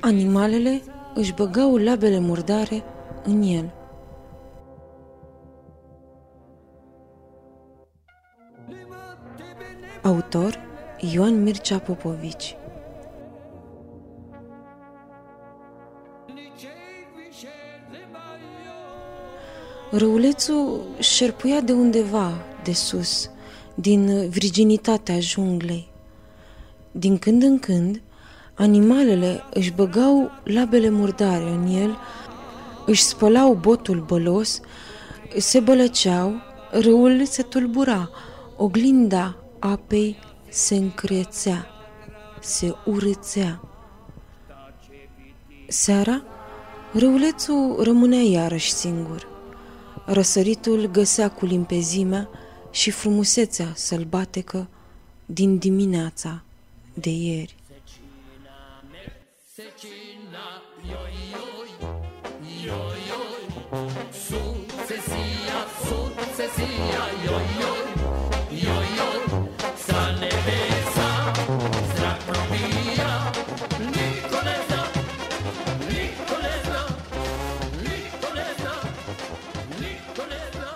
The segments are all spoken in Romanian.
Animalele își băgau labele murdare în el. Autor Ioan Mircea Popovici Răulețul șerpuia de undeva, de sus, din virginitatea junglei. Din când în când, animalele își băgau labele murdare în el, își spălau botul bălos, se bălăceau, râul se tulbura, oglinda apei se încrețea, se urâțea. Seara, râulețul rămânea iarăși singur. Răsăritul găsea cu limpezimea și frumusețea sălbatecă din dimineața de ieri. Secina, yo yo yo yo su sesia su sesia yo yo yo yo sa nebesa zrakrovia Nikolesa Nikolesa Nikolesa Nikolesa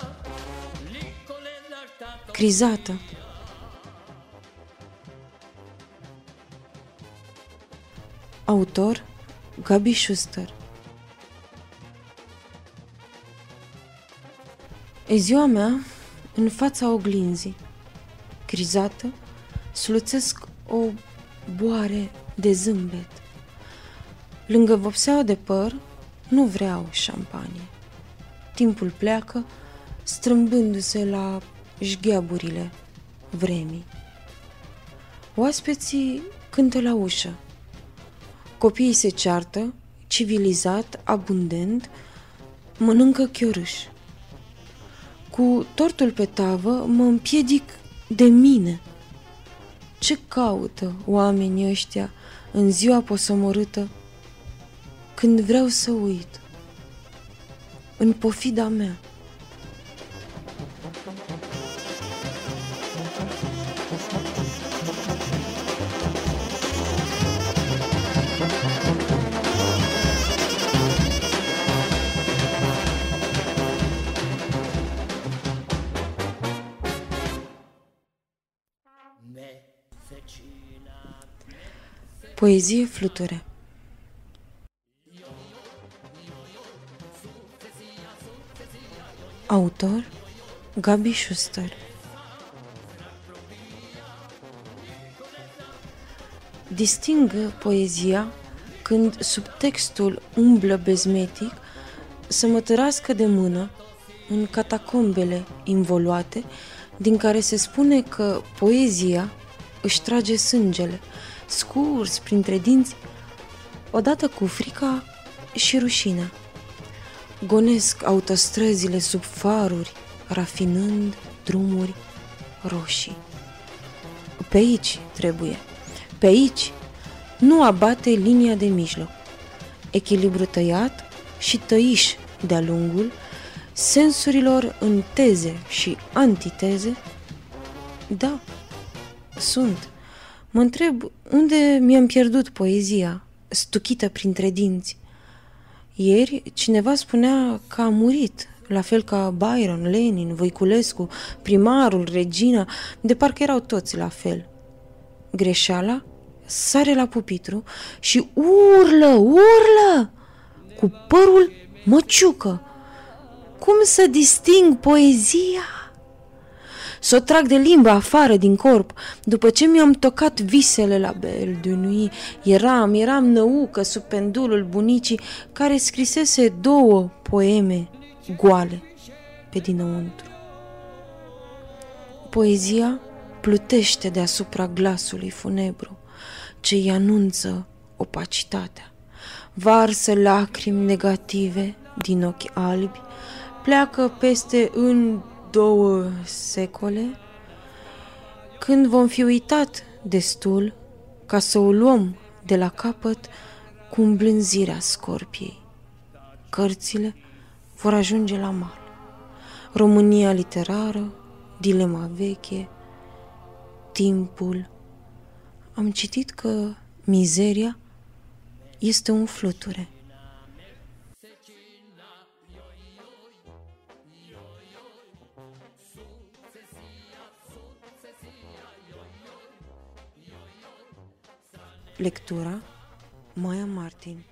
Nikolesa Crisata Autor Gabi Schuster E ziua mea în fața oglinzii. Crizată, sluțesc o boare de zâmbet. Lângă vopseaua de păr, nu vreau șampanie. Timpul pleacă, strâmbându-se la șgheaburile vremii. Oaspeții cântă la ușă. Copiii se ceartă, civilizat, abundent, mănâncă chiorâș. Cu tortul pe tavă mă împiedic de mine. Ce caută oamenii ăștia în ziua posomorâtă când vreau să uit? În pofida mea. Poezie fluture. Autor Gabi Schuster. Disting poezia când subtextul umblă bezmetic să mă tărască de mână în catacombele involuate din care se spune că poezia își trage sângele – scurs printre dinți, odată cu frica și rușinea. Gonesc autostrăzile sub faruri, rafinând drumuri roșii. Pe aici trebuie, pe aici, nu abate linia de mijloc. Echilibru tăiat și tăiș de-a lungul sensurilor în teze și antiteze? Da, sunt. Mă întreb unde mi-am pierdut poezia, stuchită printre dinți. Ieri cineva spunea că a murit, la fel ca Byron, Lenin, Voiculescu, primarul, regina, de parcă erau toți la fel. Greșeala sare la pupitru și urlă, urlă, cu părul măciucă. Cum să disting poezia? să o trag de limbă afară din corp. După ce mi-am tocat visele la bel de nuit, eram, eram năucă sub pendulul bunicii care scrisese două poeme goale pe dinăuntru. Poezia plutește deasupra glasului funebru, ce îi anunță opacitatea. Varsă lacrimi negative din ochi albi, pleacă peste în două secole, când vom fi uitat destul ca să o luăm de la capăt cu îmblânzirea scorpiei. Cărțile vor ajunge la mal. România literară, dilema veche, timpul. Am citit că mizeria este un fluture. Lectura Maya Martin